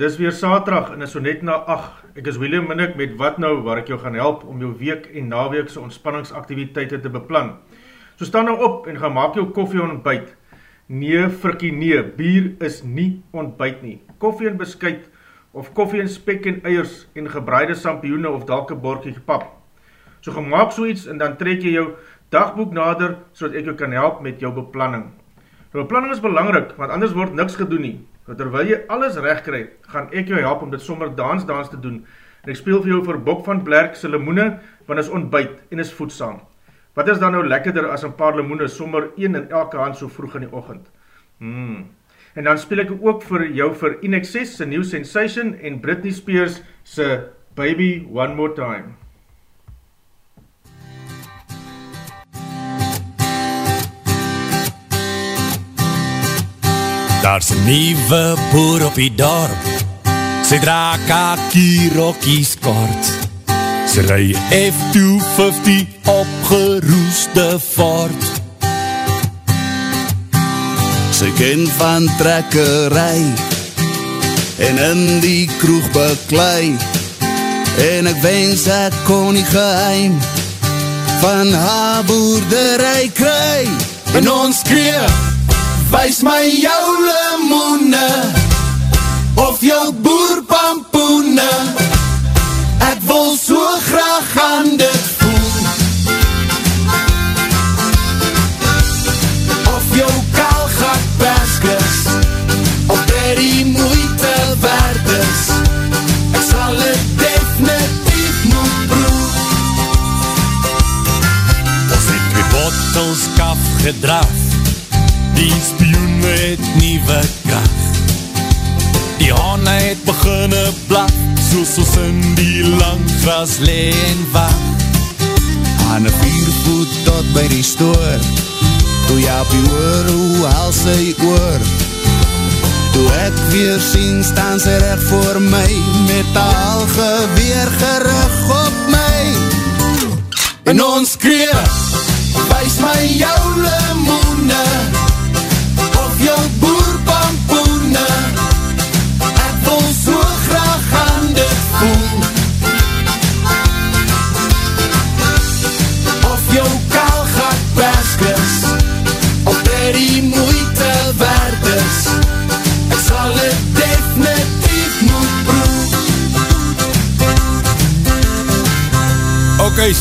dis weer Saterdag en is so net na 8. Ek is Willem Minnick met Wat Nou waar ek jou gaan help om jou week en naweekse ontspanningsaktiwiteite te beplan. So staan nou op en gaan maak jou koffie ontbyt. Nee, frikkie nee, bier is nie ontbyt nie. Koffie en beskuit of koffie en spek en eiers en gebraaide sampioene of dalk 'n bordjie pap. So gemaak so iets en dan trek jy jou dagboek nader sodat ek jou kan help met jou beplanning. Nou beplanning is belangrik want anders word niks gedoen nie. So terwyl jy alles reg kry, gaan ek jou help om dit sommer dans dans te doen. En ek speel vir jou vir Bok van Blerk se lemoene want is ontbyt en is voedsaam. Wat is dan nou lekkerder as 'n paar lemoene sommer een in elke hand so vroeg in die oggend? Mm. En dan speel ek ook vir jou vir Inexcess se New Sensation en Britney Spears se Baby One More Time. Daar's 'n nuwe boer op die dorp. Sy dra kakie rokkies kort. Sy ry F250 opgeroeste Ford. Sy ken van trekkery en in die kroeg beklei en ek wens ek kon die geheim van haar boerdery kry en ons kreeg wys my jou lemoene of jou boerpampoene. Ek wil so graag aan dit voel. Of jou kaalgat perskes of dit die moeite werd is. Ek sal het definitief moet proef Ons het twee bottels kaf gedraf. Het nieuwe kracht. Die honne het beginne blak, soos ons in die lang gras lee en wacht. aan een viervoet tot by die stoor toe jy op die oor, hoe haal sy oor toe ek weer sien staan sy recht voor my met al geweer gerig op my en ons kreeg wys my jou lemoene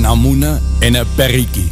lekker namoene en een perriekies.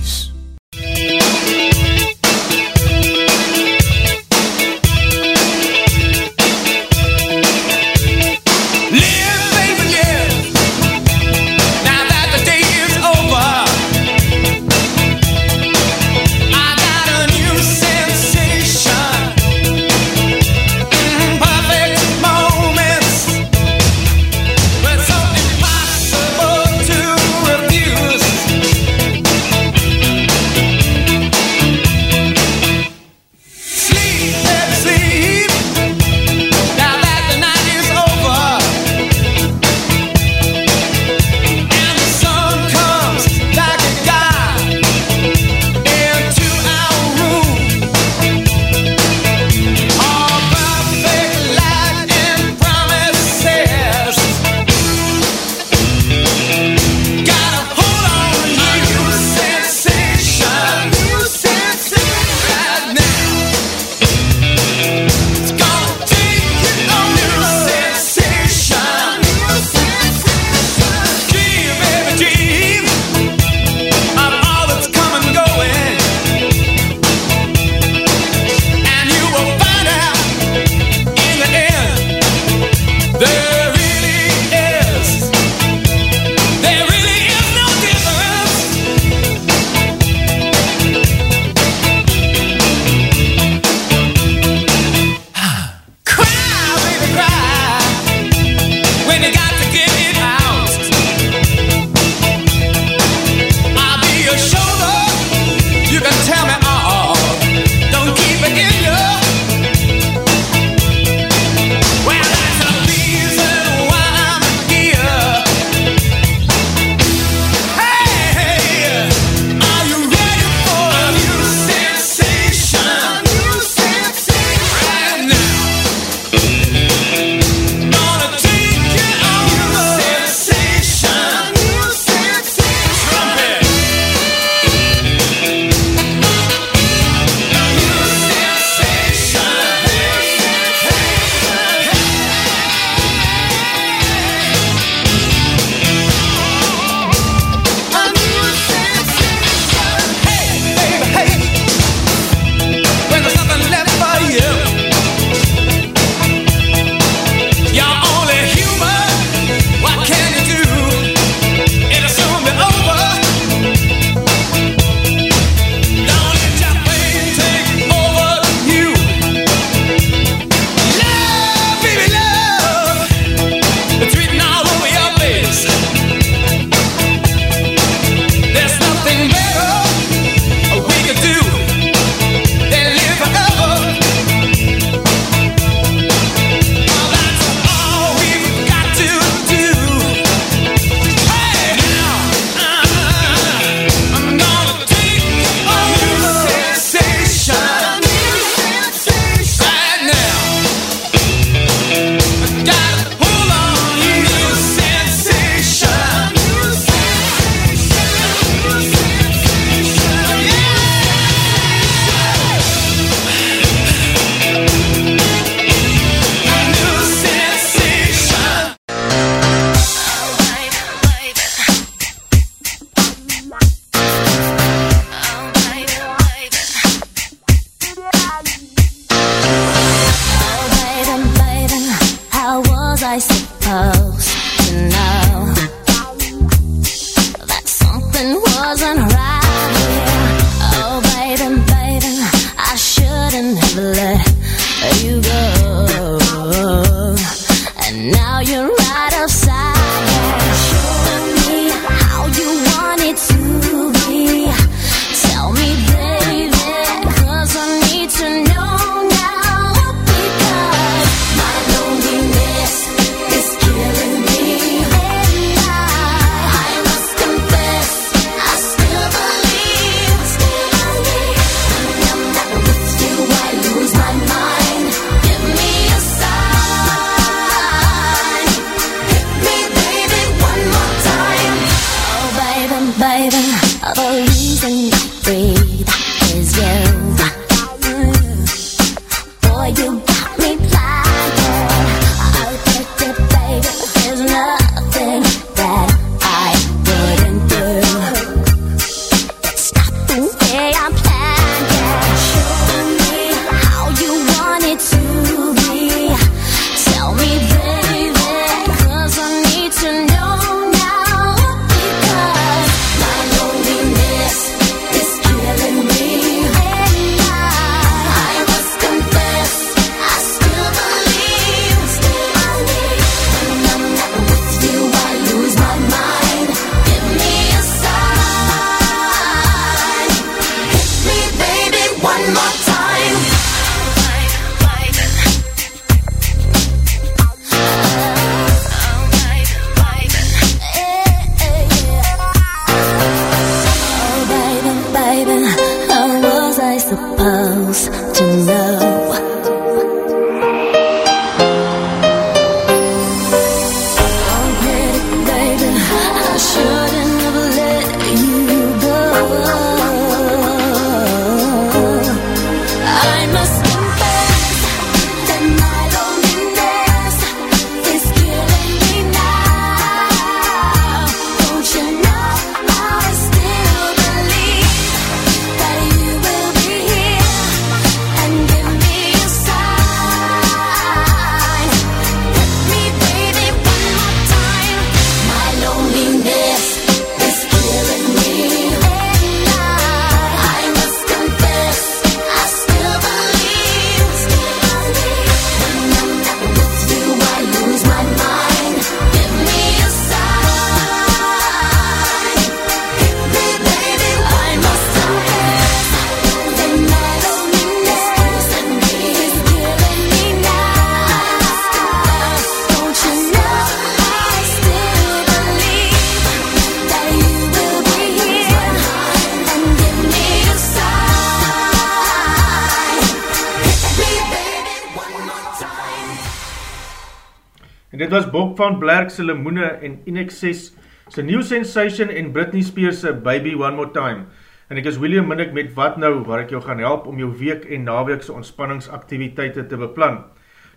Van Blerk se Lemoene en Inexcess se New Sensation en Britney Spears se Baby One More Time. En ek is William Minnick met Wat Nou, waar ek jou gaan help om jou week en naweekse ontspanningsaktiviteite te beplan.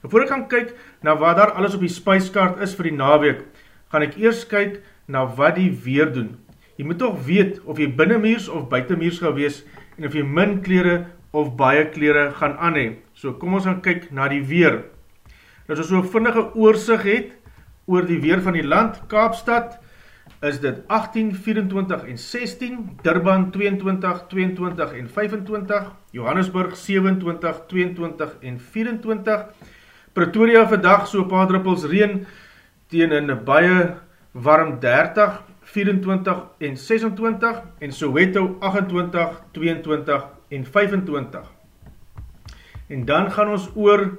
Nou voor ek gaan kyk na wat daar alles op die spijskaart is vir die naweek, gaan ek eers kyk na wat die weer doen. Jy moet toch weet of jy binnenmuurs of buitenmuurs gaan wees en of jy min kleren of baie kleren gaan aanhe. So kom ons gaan kyk na die weer. Nou as ons so vinnige oorsig het oor die weer van die land, Kaapstad is dit 18, 24 en 16, Durban 22, 22 en 25, Johannesburg 27, 22 en 24, Pretoria vandag so paar druppels reen teen in baie warm 30, 24 en 26 en Soweto 28, 22 en 25. En dan gaan ons oor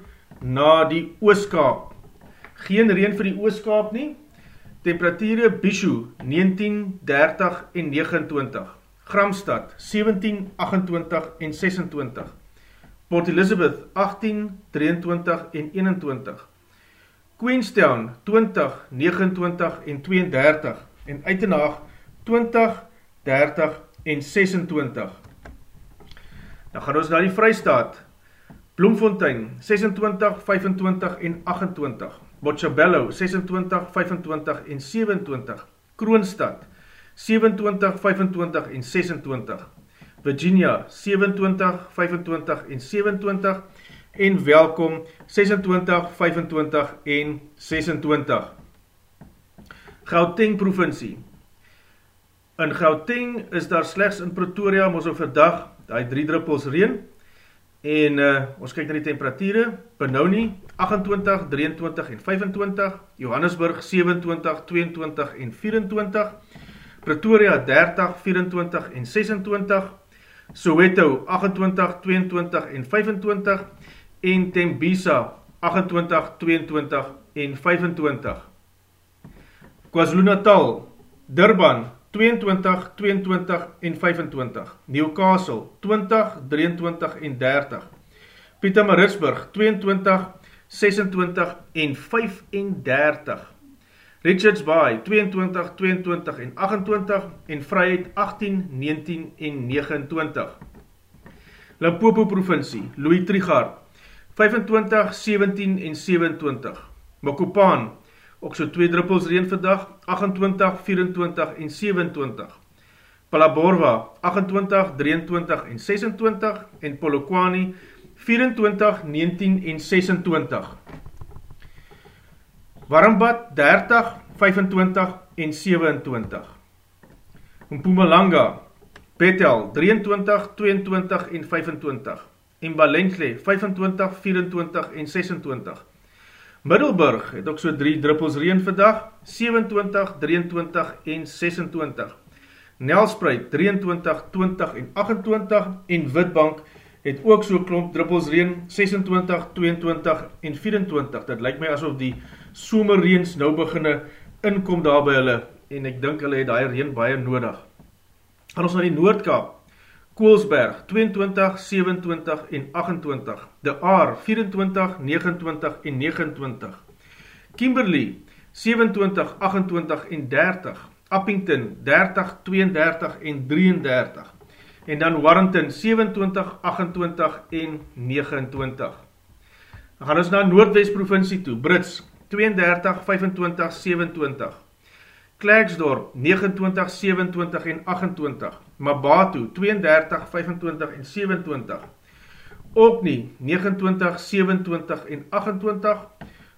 na die Ooskaap. Geen reen vir die Ooskaap nie. Temperature Bishu 19, 30 en 29. Gramstad 17, 28 en 26. Port Elizabeth 18, 23 en 21. Queenstown 20, 29 en 32 en Uitenhaag 20, 30 en 26. Dan gaan ons na die Vrystaat. Bloemfontein 26, 25 en 28. Botshabello 26, 25 en 27. Kroonstad 27, 25 en 26. Virginia 27, 25 en 27 en welkom 26, 25 en 26. Gauteng provincie In Gauteng is daar slechts in Pretoria, ons op verdag, die drie druppels reen, en uh, ons kyk na die temperatuurde, Benoni 28, 23 en 25, Johannesburg 27, 22 en 24, Pretoria 30, 24 en 26, Soweto 28, 22 en 25, en Tembisa 28, 22 en 25. KwaZulu Natal, Durban 22, 22 en 25, Newcastle 20, 23 en 30, Pietermaritzburg 22, 26 en 35, Richards Bay 22, 22 en 28 en Vryheid 18, 19 en 29. Limpopo provincie, Louis Trigard 25, 17 en 27, Mokopaan ook so 2 druppels reen vandag, 28, 24 en 27. Palaborwa, 28, 23 en 26 en Polokwane, 24, 19 en 26. Warmbad, 30, 25 en 27. Mpumalanga, Bethel, 23, 22 en 25. En Balensley, 25, 24 en 26. Middelburg het ook so 3 druppels reen vandag, 27, 23 en 26. Nelspruit 23, 20 en 28 en Witbank het ook so klomp druppels reen, 26, 22 en 24. Dit lyk my asof die somerreens nou beginne inkom daar by hulle en ek dink hulle het die reen baie nodig. Gaan ons na die Noordkaap, Koolsberg 22, 27 en 28, De Aar 24, 29 en 29, Kimberley 27, 28 en 30, Uppington 30, 32 en 33, en dan Warrington 27, 28 en 29. Dan gaan ons na Noordwest provincie toe, Brits 32, 25, 27, Klerksdorp 29, 27 en 28, Mabatu 32, 25 en 27, Opnie 29, 27 en 28,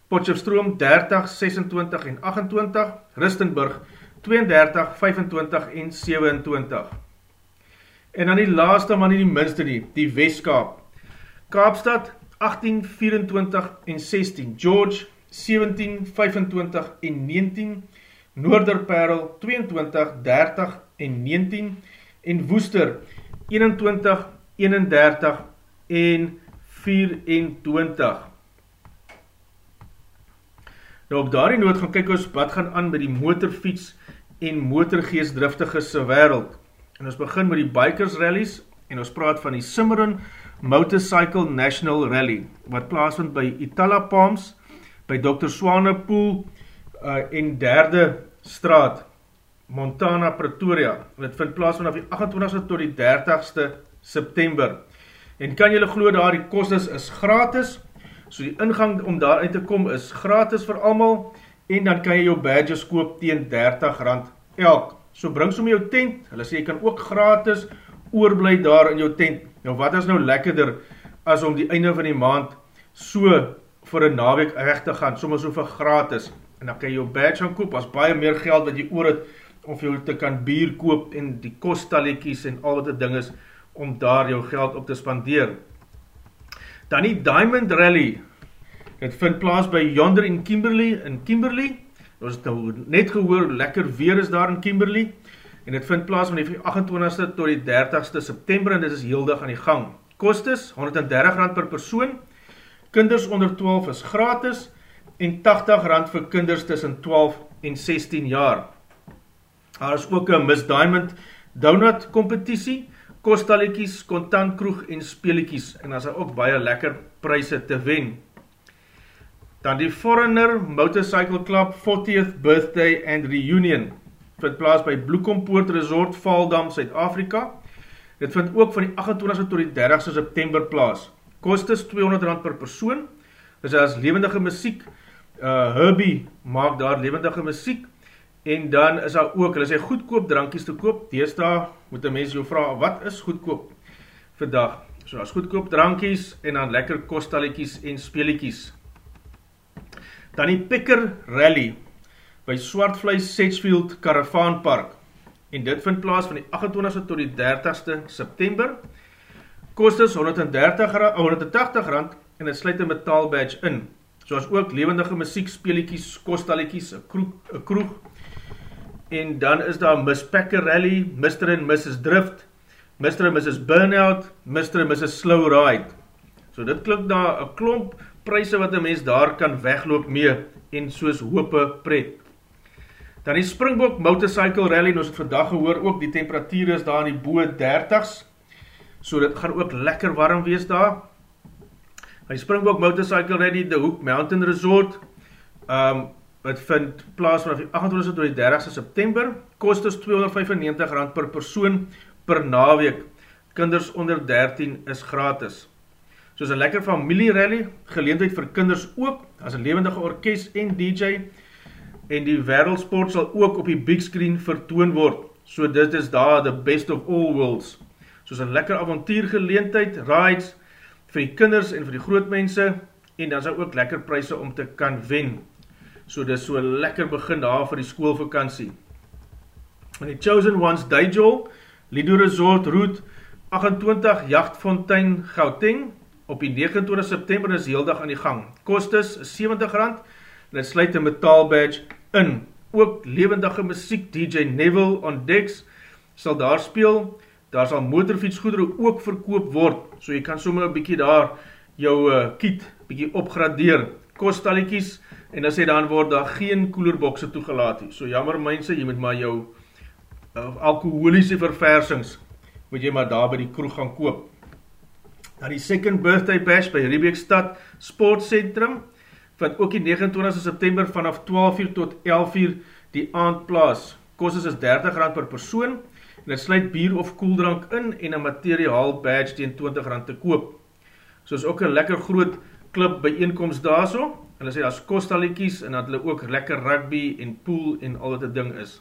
Potjefstroom 30, 26 en 28, Ristenburg 32, 25 en 27. En dan die laaste man nie die minste nie, die Westkaap. Kaapstad 18, 24 en 16, George 17, 25 en 19, Noorderperl 22, 30 en 19 en Woester 21, 31 en 24. Nou op daardie noot gaan kyk ons wat gaan aan met die motorfiets en motorgeestdriftiges se wereld. En ons begin met die bikers rallies en ons praat van die Cimarron Motorcycle National Rally wat plaasvind by Itala Palms, by Dr. Swanepoel uh, en derde straat, Montana, Pretoria. Dit vind plaas vanaf die 28ste tot die 30ste September. En kan jylle glo daar, die kostes is gratis, so die ingang om daarin te kom is gratis vir almal, en dan kan jy jou badges koop teen 30 rand elk. So bring som jou tent, hulle sê jy kan ook gratis oorblij daar in jou tent. Nou wat is nou lekkerder, as om die einde van die maand so vir een naweek weg te gaan, soms so vir gratis, en dan kan jy jou badge gaan koop, as baie meer geld wat jy oor het, of jy te kan bier koop, en die kostaliekies, en al wat die ding is, om daar jou geld op te spandeer. Dan die Diamond Rally, het vind plaas by Yonder in Kimberley, in Kimberley, ons het nou net gehoor, lekker weer is daar in Kimberley, en het vind plaas van die 28ste tot die 30ste September, en dit is heel dag aan die gang. Kostes, 130 rand per persoon, kinders onder 12 is gratis, en 80 rand vir kinders tussen 12 en 16 jaar. Daar is ook een Miss Diamond Donut competitie, kostaliekies, kontantkroeg en speeliekies, en daar is ook baie lekker prijse te wen. Dan die Foreigner Motorcycle Club 40th Birthday and Reunion, vind plaas by Bloekompoort Resort, Valdam, Suid-Afrika. Dit vind ook van die 28 tot die 30 September plaas. Kost is 200 rand per persoon, dis as levendige muziek, uh, Herbie maak daar levendige muziek, en dan is daar ook, hulle sê goedkoop drankies te koop, deesda moet een mens jou vraag, wat is goedkoop vir dag? So as goedkoop drankies, en dan lekker kostaliekies en speeliekies. Dan die Picker Rally, by Swartvleis Sedgefield Caravan Park, en dit vind plaas van die 28ste tot die 30ste September. Kostes 130 rand, 180 rand en het sluit een metaal badge in, soos ook levendige muziek, speeliekies, kostaliekies, een kroeg, een kroeg, en dan is daar Miss Packer Rally, Mr. and Mrs. Drift, Mr. and Mrs. Burnout, Mr. and Mrs. Slow Ride. So dit klink daar een klomp prijse wat een mens daar kan wegloop mee, en soos hope pret. Dan die Springbok Motorcycle Rally, is het vandag gehoor, ook die temperatuur is daar in die boe 30's, so dit gaan ook lekker warm wees daar. Die Springbok Motorcycle Rally, The Hook Mountain Resort, um, het vind plaas vanaf die 28 tot die 30 September, kost is 295 rand per persoon per naweek, kinders onder 13 is gratis. Soos een lekker familie rally, geleendheid vir kinders ook, as een levendige orkest en DJ, en die wereldsport sal ook op die big screen vertoon word, so dit is daar the best of all worlds. Soos een lekker avontuurgeleendheid, rides, vir die kinders en vir die grootmense, en dan sal ook lekker prijse om te kan wen so dit is so lekker begin daar vir die schoolvakantie. In die Chosen Ones Dijol, Lido Resort Route 28 Jachtfontein Gauteng, op die 29 September is heel dag aan die gang. Kost is 70 rand, en het sluit een metaal badge in. Ook levendige muziek, DJ Neville on Decks, sal daar speel, daar sal motorfietsgoedere ook verkoop word, so jy kan sommer een bykie daar jou uh, kiet bykie opgradeer. Kostaliekies, en as hy dan word daar geen koelerbokse toegelaat nie. So jammer mense, jy moet maar jou uh, alkoholiese verversings, moet jy maar daar by die kroeg gaan koop. Na die second birthday bash by Riebeekstad Sportcentrum, vind ook die 29 September vanaf 12 uur tot 11 uur die aand plaas. Kostes is 30 rand per persoon, en het sluit bier of koeldrank in en een materiaal badge tegen 20 rand te koop. So is ook een lekker groot klip by eenkomst daar so, hulle sê as kostaliekies en dat hulle ook lekker rugby en pool en al wat die ding is.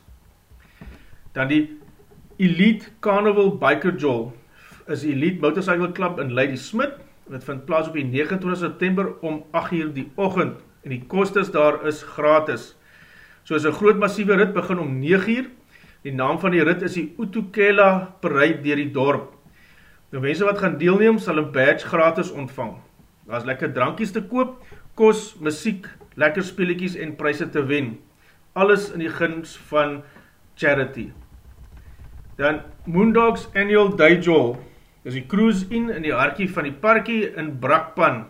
Dan die Elite Carnival Biker Jol is die Elite Motorcycle Club in Lady Smith en het vind plaas op die 29 September om 8 uur die ochend en die kostes daar is gratis. So is een groot massieve rit begin om 9 uur, die naam van die rit is die Utukela Parade dier die dorp. Nou mense wat gaan deelneem sal een badge gratis ontvang. Daar is lekker drankies te koop, kos, muziek, lekker speeliekies en prijse te wen. Alles in die guns van charity. Dan Moondogs Annual Day Joel, is die cruise in in die harkie van die parkie in Brakpan.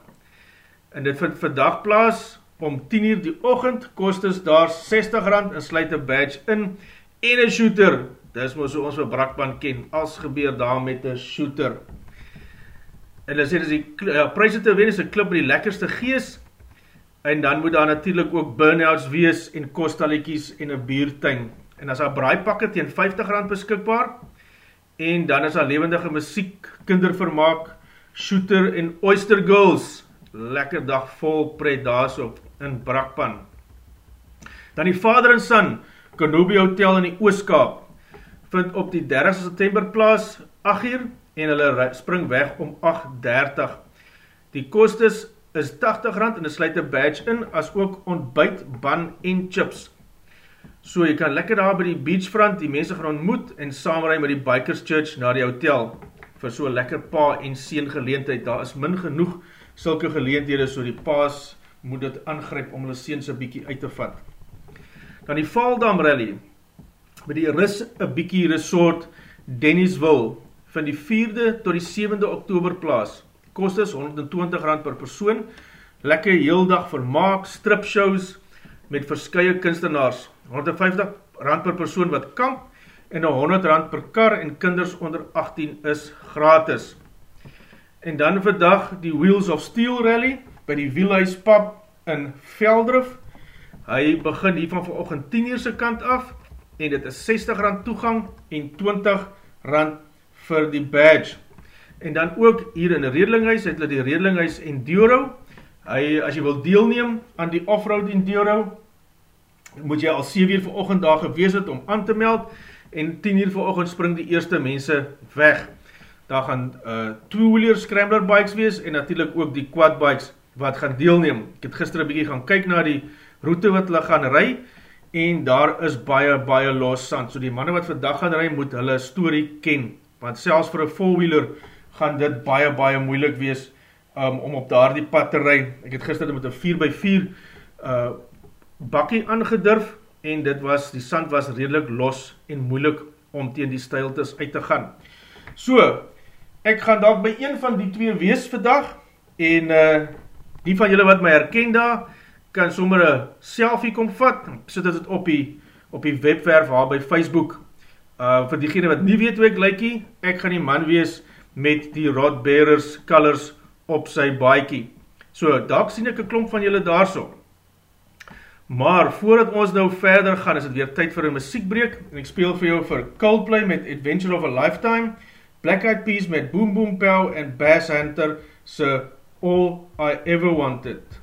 En dit vind vandag plaas om 10 uur die ochend, kost is daar 60 rand en sluit een badge in en een shooter. Dis maar so ons vir Brakpan ken, als gebeur daar met een shooter. En hulle sê, dis die ja, prijse te wen is een klip met die lekkerste geest, en dan moet daar natuurlijk ook burnouts wees en kostaliekies en een biertuin. En as daar braaipakke teen 50 rand beskikbaar, en dan is daar levendige muziek, kindervermaak, shooter en oyster girls, lekker dag vol pret daar so in Brakpan. Dan die vader en son, Kanobi Hotel in die Ooskaap, vind op die 30 september plaas, 8 uur, en hulle spring weg om 8.30. Die kostes is 80 rand en dit sluit een badge in as ook ontbijt, ban en chips. So jy kan lekker daar by die beachfront die mense gaan ontmoet en saamrij met die Bikers Church na die hotel vir so lekker pa en seen geleentheid. Daar is min genoeg sulke geleenthede so die paas moet dit aangryp om hulle seens een bykie uit te vat. Dan die Valdam Rally by die Ris een bykie resort Dennisville van die 4de tot die 7de oktober plaas kost is 120 rand per persoon, lekker heel dag vermaak, stripshows met verskye kunstenaars, 150 rand per persoon wat kamp, en 100 rand per kar en kinders onder 18 is gratis. En dan vandag die Wheels of Steel Rally by die Wielhuis Pub in Veldrif. Hy begin hier van verochtend 10 uurse kant af en dit is 60 rand toegang en 20 rand vir die badge. En dan ook hier in Redlinghuis, het hulle die Redlinghuis Enduro. Hy, as jy wil deelneem aan die offroad Enduro, moet jy al 7 uur vir ochend daar gewees het om aan te meld, en 10 uur vir ochend spring die eerste mense weg. Daar gaan uh, two-wheeler scrambler bikes wees, en natuurlijk ook die quad bikes wat gaan deelneem. Ek het gister een bykie gaan kyk na die route wat hulle gaan ry, en daar is baie, baie los sand. So die manne wat vandag gaan rij, moet hulle story ken, want selfs vir een four-wheeler gaan dit baie, baie moeilik wees um, om op daar die pad te rij. Ek het gister met een 4x4 uh, bakkie aangedurf, en dit was, die sand was redelijk los en moeilik om teen die stijltes uit te gaan. So, ek gaan dalk by een van die twee wees vandag, en uh, die van julle wat my herken daar, kan sommer een selfie kom vat, sit dit op die, op die webwerf waar by Facebook, uh, vir diegene wat nie weet hoe ek lykie, ek gaan die man wees met die Rod Bearers colors op sy baiekie. So, daar sien ek een klomp van julle daar so. Maar, voordat ons nou verder gaan, is het weer tyd vir een muziekbreek, en ek speel vir jou vir Coldplay met Adventure of a Lifetime, Black Eyed Peas met Boom Boom Pow en Bass Hunter se All I Ever Wanted.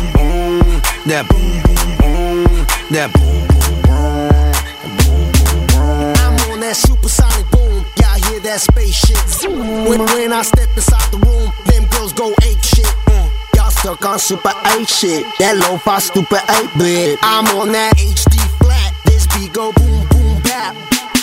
that boom, boom, boom, that boom, boom, boom. I'm on that supersonic boom. Y'all hear that spaceship. When, when I step inside the room, them girls go ape shit. Mm. Y'all stuck on super 8 shit. That low fi stupid 8 bit. I'm on that HD flat. This beat go boom boom bap.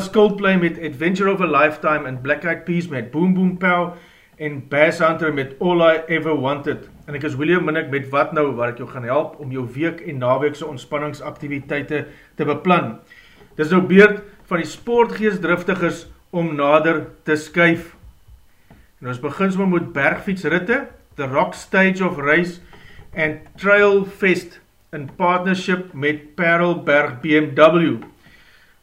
was Coldplay met Adventure of a Lifetime en Black Eyed Peas met Boom Boom Pow en Bass Hunter met All I Ever Wanted. En ek is William Minnick met Wat Nou, waar ek jou gaan help om jou week en naweekse ontspanningsaktiviteite te beplan. Dit is nou beurt van die sportgeestdriftigers om nader te skuif. En ons begin sommer met bergfietsritte, The Rock Stage of Race en Trail Fest in partnership met Parelberg BMW.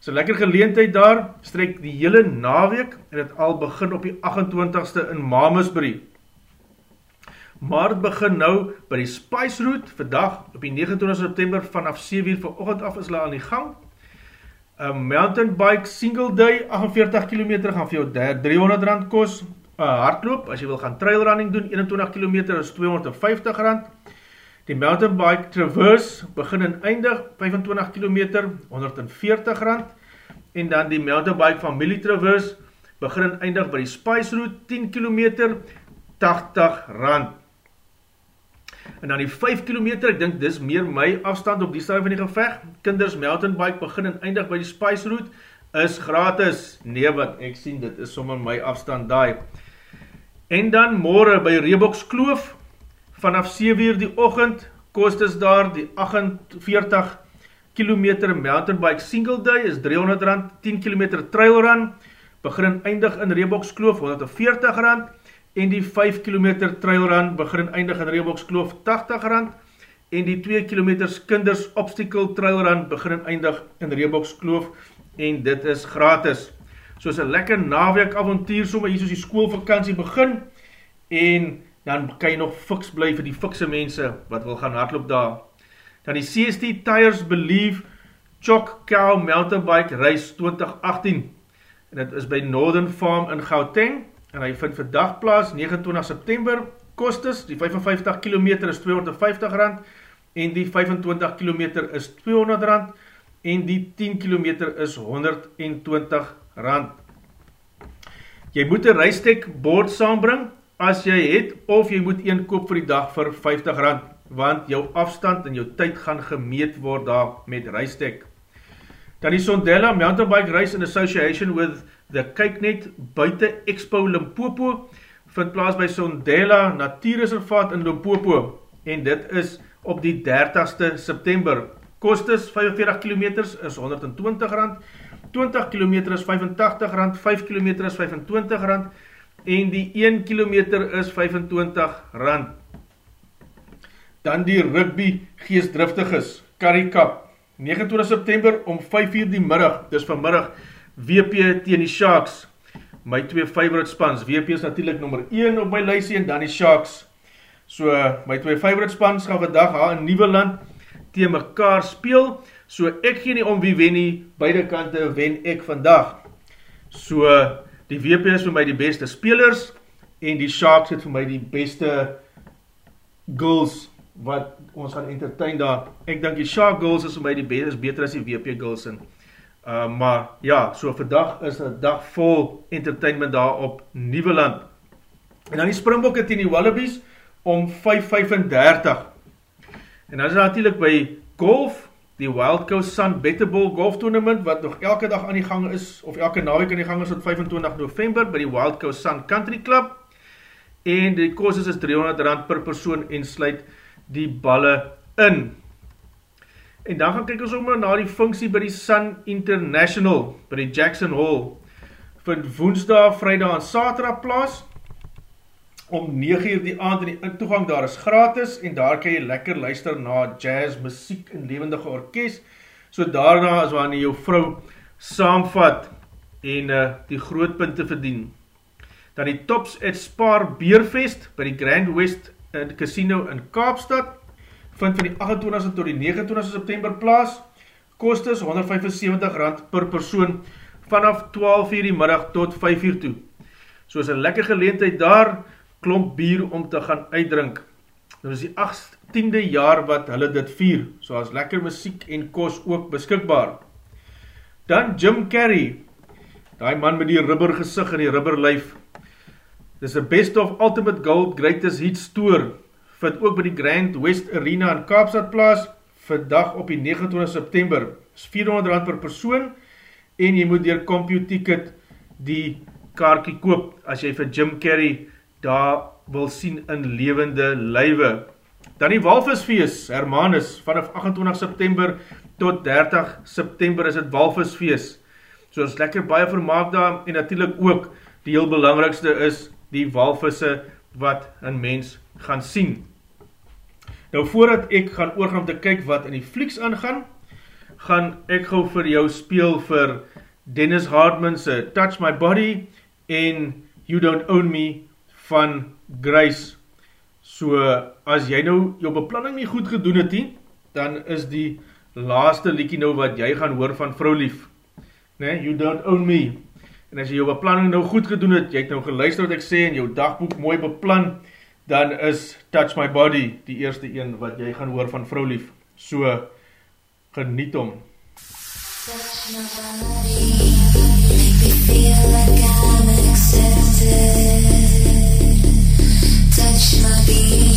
So lekker geleentheid daar, strek die hele naweek en het al begin op die 28ste in Mamasbury. Maar het begin nou by die Spice Route, vandag op die 29 September vanaf 7 uur vir ochend af is hulle aan die gang. Een mountain bike single day, 48 km gaan vir jou 300 rand kos, uh, hardloop, as jy wil gaan trail running doen, 21 km is 250 rand, Die mountain bike traverse begin en eindig 25 km 140 rand en dan die mountain bike familie traverse begin en eindig by die Spice Route 10 km 80 rand. En dan die 5 km, ek dink dis meer my afstand op die stad van die geveg. Kinders mountain bike begin en eindig by die Spice Route is gratis. Nee wat ek sien dit is sommer my afstand daai. En dan môre by Reeboks Kloof vanaf 7 uur die ochend, kost is daar die 48 km mountain bike single day, is 300 rand, 10 km trail run, begin eindig in Reeboks Kloof, 140 rand, en die 5 km trail run, begin eindig in Reeboks Kloof, 80 rand, en die 2 km kinders obstacle trail run, begin eindig in Reeboks Kloof, en dit is gratis. Soos een lekker naweek avontuur, sommer hier soos die schoolvakantie begin, en dan kan jy nog fiks bly vir die fikse mense wat wil gaan hardloop daar. Dan die CST Tires Believe Chok Cow Mountain Bike Race 2018 en dit is by Northern Farm in Gauteng en hy vind vandag plaas 29 September kostes, die 55 km is 250 rand en die 25 km is 200 rand en die 10 km is 120 rand. Jy moet een reistek board saambring as jy het, of jy moet een koop vir die dag vir 50 rand, want jou afstand en jou tyd gaan gemeet word daar met reistek. Dan die Sondela Mountain Bike Race in Association with the Kijknet buiten Expo Limpopo, vind plaas by Sondela Natuurreservaat in Limpopo, en dit is op die 30ste September. Kostes 45 km is 120 rand, 20 km is 85 rand, 5 km is 25 rand, en die 1 km is 25 rand. Dan die rugby geestdriftiges, Curry Cup, 29 September om 5 uur die middag, dis vanmiddag, WP teen die Sharks, my twee favorite spans, WP is natuurlijk nummer 1 op my lysie en dan die Sharks. So, my twee favorite spans gaan vandag haar in Nieuweland teen mekaar speel, so ek gee nie om wie wen nie, beide kante wen ek vandag. So, die WP is vir my die beste spelers en die Sharks het vir my die beste goals wat ons gaan entertain daar. Ek dink die Shark goals is vir my die beste, is beter as die WP goals in. Uh, maar ja, so vandag is een dag vol entertainment daar op Nieuweland. En dan die Springbokke teen die Wallabies om 5.35. En dan is natuurlijk by golf, die Wild Coast Sun Betterball Golf Tournament, wat nog elke dag aan die gang is, of elke naweek aan die gang is op 25 november, by die Wild Coast Sun Country Club, en die kost is 300 rand per persoon en sluit die balle in. En dan gaan kyk ons om na die funksie by die Sun International, by die Jackson Hall, vind woensdag, vrijdag en saterdag plaas, om 9 uur die aand en die toegang daar is gratis en daar kan jy lekker luister na jazz, muziek en levendige orkest so daarna is wanneer jou vrou saamvat en uh, die grootpunte verdien. Dan die Tops at Spar Beerfest by die Grand West uh, Casino in Kaapstad. Vind van die 28 tot die 29 September plaas. Kost is 175 rand per persoon vanaf 12 uur die middag tot 5 uur toe. So is een lekker geleentheid daar klomp bier om te gaan uitdrink. Dit is die 18de jaar wat hulle dit vier, so as lekker muziek en kos ook beskikbaar. Dan Jim Carrey, die man met die rubber gezicht en die rubber lijf. Dit is the best of ultimate gold greatest hits tour, vind ook by die Grand West Arena in Kaapstad plaas, vandag op die 29 September. Dit is 400 rand per persoon, en jy moet dier CompuTicket die kaartje koop, as jy vir Jim Carrey daar wil sien in levende lywe. Dan die Walvisfeest, Hermanus, vanaf 28 September tot 30 September is het Walvisfeest. So is lekker baie vermaak daar en natuurlijk ook die heel belangrikste is die walvisse wat een mens gaan sien. Nou voordat ek gaan oorgaan om te kyk wat in die flieks aangaan, gaan ek gauw vir jou speel vir Dennis Hartman's Touch My Body en You Don't Own Me van Grace. So, as jy nou jou beplanning nie goed gedoen het nie, dan is die laaste liekie nou wat jy gaan hoor van vrou lief. Nee, you don't own me. En as jy jou beplanning nou goed gedoen het, jy het nou geluister wat ek sê en jou dagboek mooi beplan, dan is Touch My Body die eerste een wat jy gaan hoor van vrou lief. So, geniet om. Touch my body, make me feel like I'm accepted touch my being,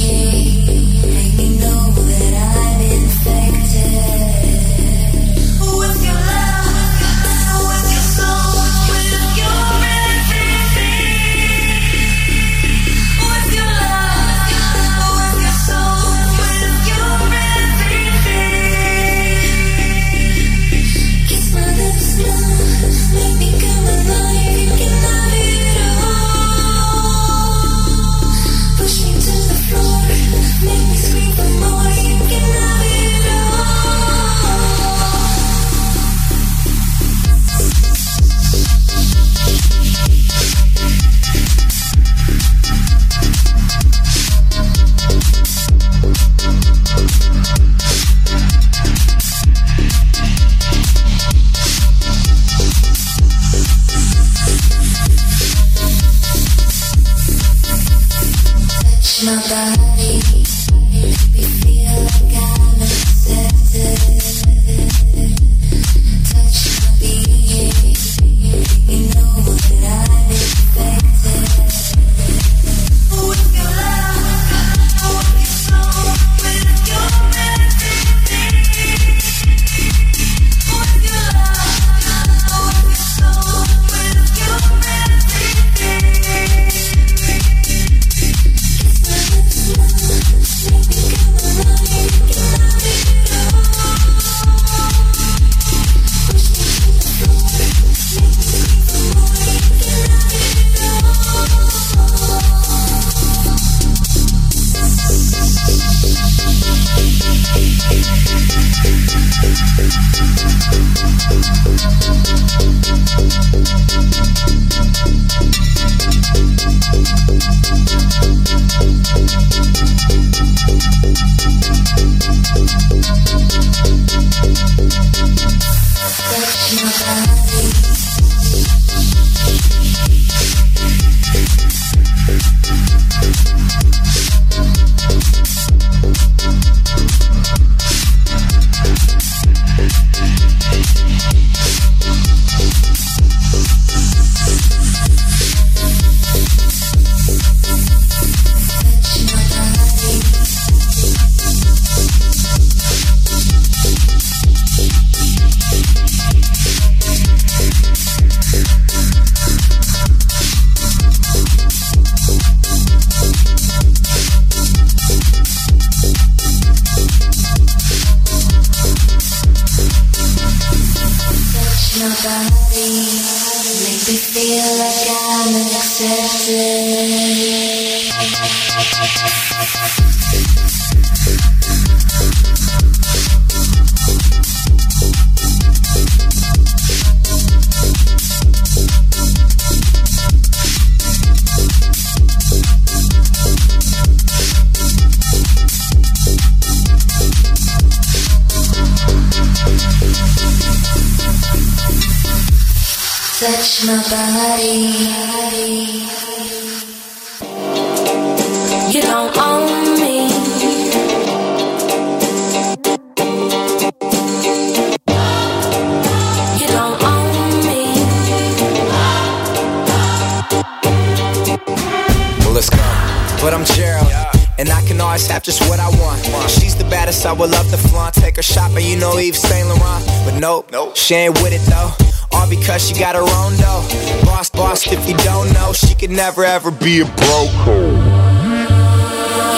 she ain't with it though. All because she got her own dough. Boss, boss, if you don't know, she could never ever be a broke.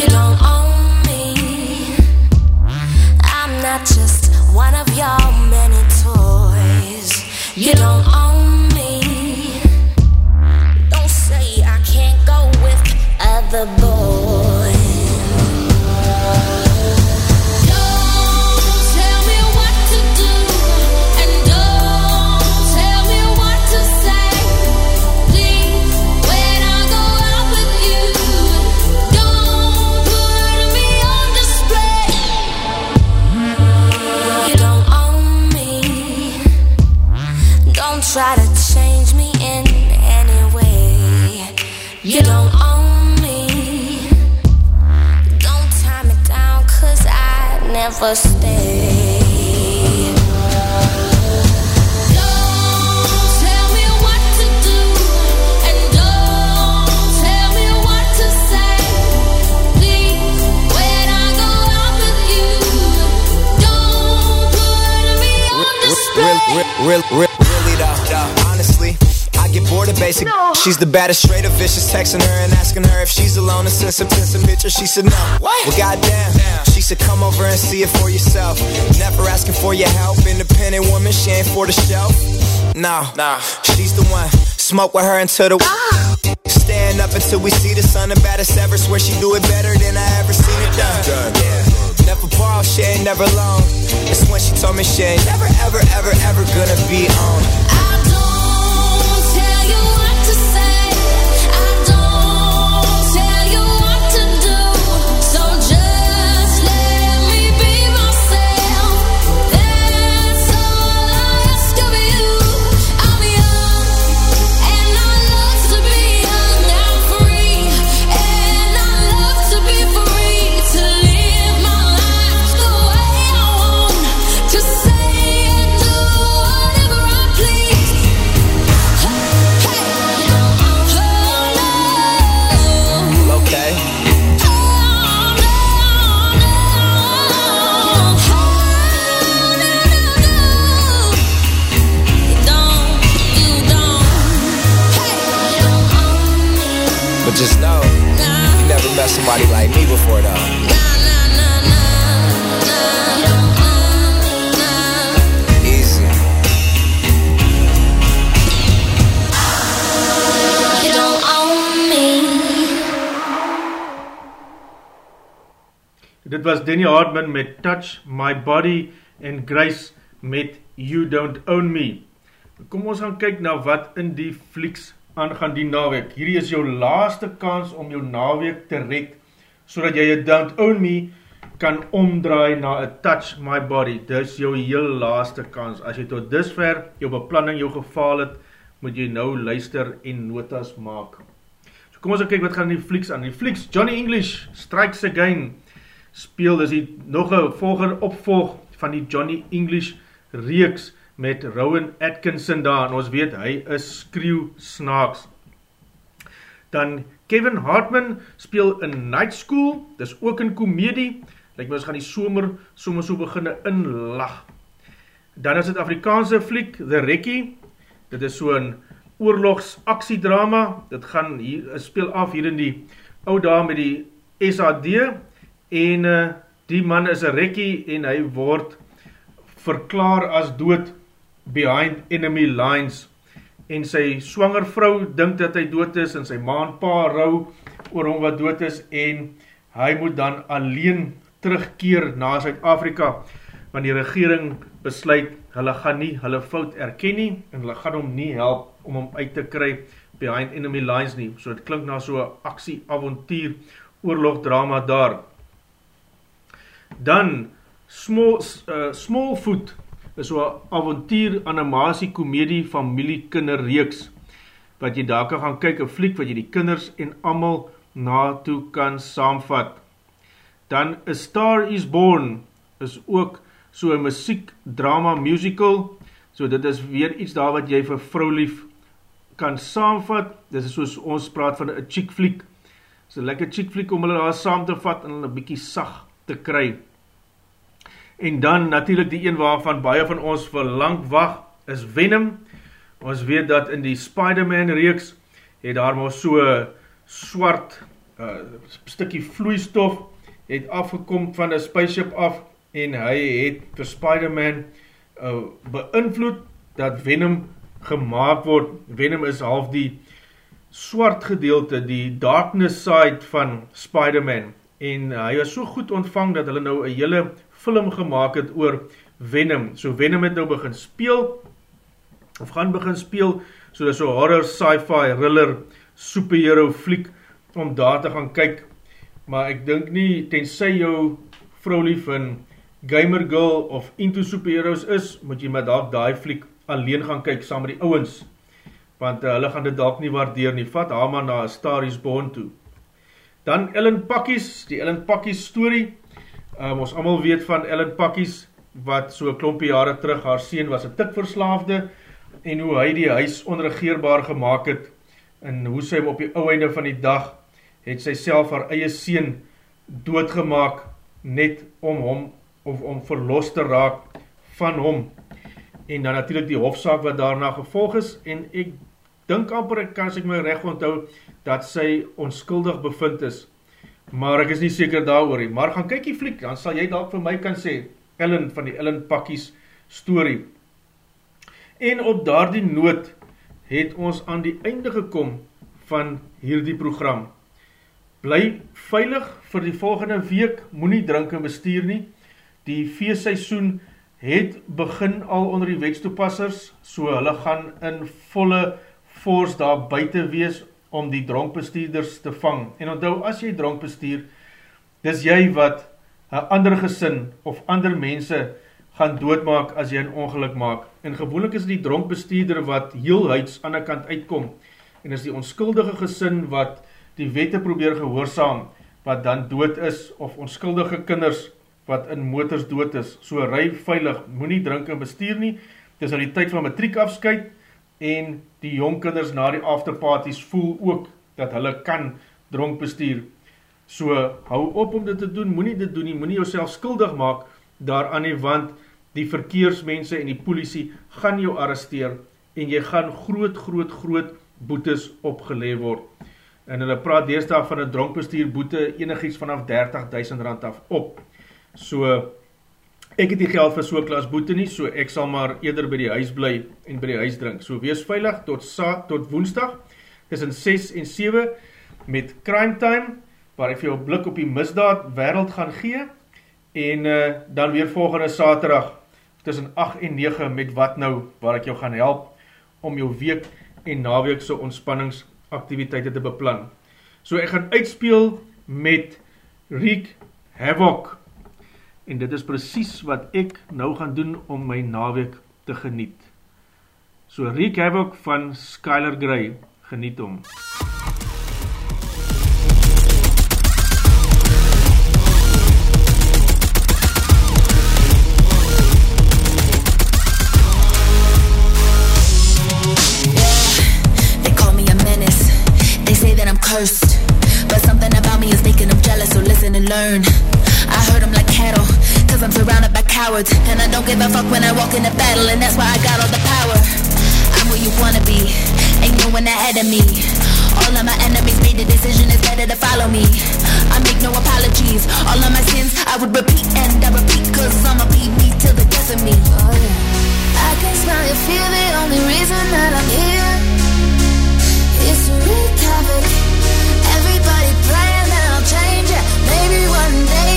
You don't own me. I'm not just one of your many toys. You don't own She's the baddest, straight up vicious. Texting her and asking her if she's alone and send some, some pictures. She said no. What? Well, goddamn. She said come over and see it for yourself. Never asking for your help. Independent woman, she ain't for the show. No, nah. She's the one. Smoke with her until the. Ah. Stand up until we see the sun. The baddest ever. Swear she do it better than I ever seen it done. Yeah. Never borrow, she ain't never loan. It's when she told me she ain't never, ever, ever, ever gonna be on. Dit was Danny Hartman met Touch My Body en Grace met You Don't Own Me. Kom ons gaan kyk na wat in die flieks aangaan die naweek. Hierdie is jou laaste kans om jou naweek te red, so dat jy You Don't Own Me kan omdraai na a Touch My Body. Dis jou heel laaste kans. As jy tot dusver jou beplanning jou gefaal het, moet jy nou luister en notas maak. So kom ons gaan kyk wat gaan in die flieks aan. Die flieks, Johnny English, Strikes Again, speel, dis die nog een volger opvolg van die Johnny English reeks met Rowan Atkinson daar, en ons weet, hy is skreeuw snaaks. Dan Kevin Hartman speel in Night School, dis ook in komedie, like my ons gaan die somer sommer so beginne inlag. Dan is het Afrikaanse fliek, The Rekkie, dit is so een oorlogs aksiedrama, dit gaan hier, speel af hier in die oude daar met die SAD, en uh, die man is een rekkie en hy word verklaar as dood behind enemy lines. En sy swanger vrou dink dat hy dood is en sy ma en pa rou oor hom wat dood is en hy moet dan alleen terugkeer na Zuid-Afrika want die regering besluit hulle gaan nie hulle fout erken nie en hulle gaan hom nie help om hom uit te kry behind enemy lines nie. So het klink na so aksie, avontuur, oorlogdrama daar dan Small, uh, Smallfoot is so 'n avontuur animasie komedie familie kinderreeks wat jy daar kan gaan kyk, 'n fliek wat jy die kinders en almal na toe kan saamvat. Dan A Star is Born is ook so 'n musiek drama musical. So dit is weer iets daar wat jy vir vroulief kan saamvat. Dit is soos ons praat van 'n chick fliek. So lekker chick fliek om hulle daar saam te vat en hulle 'n bietjie sag te kry. En dan natuurlik die een waarvan baie van ons verlang wag is Venom. Ons weet dat in die Spider-Man reeks het daar maar so swart uh, stukkie vloeistof het afgekom van 'n spaceship af en hy het vir Spider-Man uh, beïnvloed dat Venom gemaak word. Venom is half die swart gedeelte, die darkness side van Spider-Man en uh, hy was so goed ontvang dat hulle nou 'n hele film gemaakt het oor Venom. So Venom het nou begin speel, of gaan begin speel, so dit is so horror, sci-fi, thriller, superhero fliek, om daar te gaan kyk. Maar ek dink nie, tenzij jou vrou lief in Gamer Girl of Into Superheroes is, moet jy met daar die fliek alleen gaan kyk, saam met die ouwens. Want uh, hulle gaan dit dalk nie waardeer nie. Vat haar maar na Star is Born toe. Dan Ellen Pakkies, die Ellen Pakkies story, Um, ons allemaal weet van Ellen Pakkies, wat so klompie jare terug, haar sien was een tikverslaafde, en hoe hy die huis onregeerbaar gemaakt het, en hoe sy hem op die ouweinde van die dag, het sy self haar eie sien doodgemaak, net om hom, of om verlos te raak van hom, en dan natuurlijk die hofzaak wat daarna gevolg is, en ek dink amper, ek kan ek my recht onthou, dat sy onskuldig bevind is, maar ek is nie seker daar oor maar gaan kyk die fliek, dan sal jy daar vir my kan sê, Ellen van die Ellen Pakkies story. En op daar die noot het ons aan die einde gekom van hierdie program. Bly veilig vir die volgende week, moet nie drink en bestuur nie. Die feestseisoen het begin al onder die wetstoepassers, so hulle gaan in volle force daar buiten wees om die dronkbestuurders te vang. En onthou, as jy dronkbestuur, dis jy wat een ander gesin of ander mense gaan doodmaak as jy een ongeluk maak. En gewoonlik is die dronkbestuurder wat heel huids aan die kant uitkom. En is die onskuldige gesin wat die wette probeer gehoorzaam, wat dan dood is, of onskuldige kinders wat in motors dood is. So rui veilig, moet nie drink en bestuur nie. Het is al die tyd van matriek afskuit, en die jongkinders na die afterparties voel ook dat hulle kan dronk bestuur. So, hou op om dit te doen, moet nie dit doen nie, moet nie jou skuldig maak daaraan nie, want die verkeersmense en die politie gaan jou arresteer en jy gaan groot, groot, groot boetes opgeleef word. En hulle praat deesdaag van een dronkbestuur boete enig iets vanaf 30.000 rand af op. So, Ek het die geld vir so klas boete nie, so ek sal maar eerder by die huis bly en by die huis drink. So wees veilig tot sa tot woensdag tussen 6 en 7 met Crime Time waar ek vir jou blik op die misdaad wêreld gaan gee en uh, dan weer volgende Saterdag tussen 8 en 9 met wat nou waar ek jou gaan help om jou week en naweek se ontspanningsaktiwiteite te beplan. So ek gaan uitspeel met Rick Havoc en dit is precies wat ek nou gaan doen om my naweek te geniet. So Riek Havoc van Skylar Grey, geniet om. Cursed, but something about me is making them jealous. So listen and learn. Cowards. And I don't give a fuck when I walk in the battle, and that's why I got all the power. I'm who you wanna be, ain't no one ahead of me. All of my enemies made the decision, it's better to follow me. I make no apologies, all of my sins I would repeat and I repeat, cause I'ma be me till the death of me. Oh, yeah. I can smell your fear, the only reason that I'm here is to wreak havoc. Everybody praying that I'll change it, maybe one day,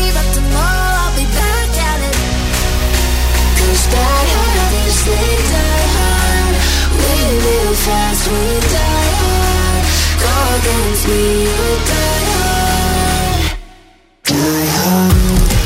against me, you die hard. Die hard.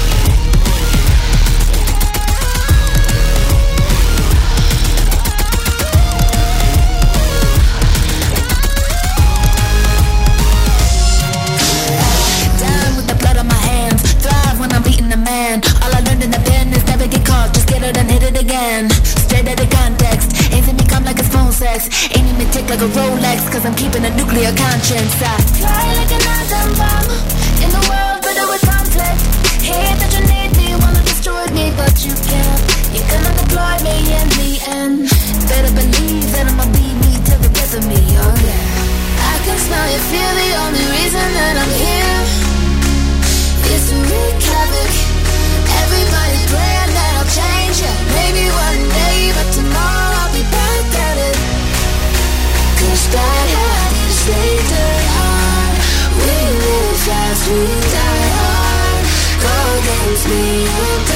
Cause I'm keeping a nuclear conscience. I fly like an atom bomb in the world, but with conflict. Hate that you need me, wanna destroy me, but you can't. You cannot deploy me in the end. Better believe that I'ma be me till the death of me, oh yeah. I can smell your fear, the only reason that I'm here is to wreak havoc. Everybody praying that I'll change, yeah. Maybe one day, but tomorrow me,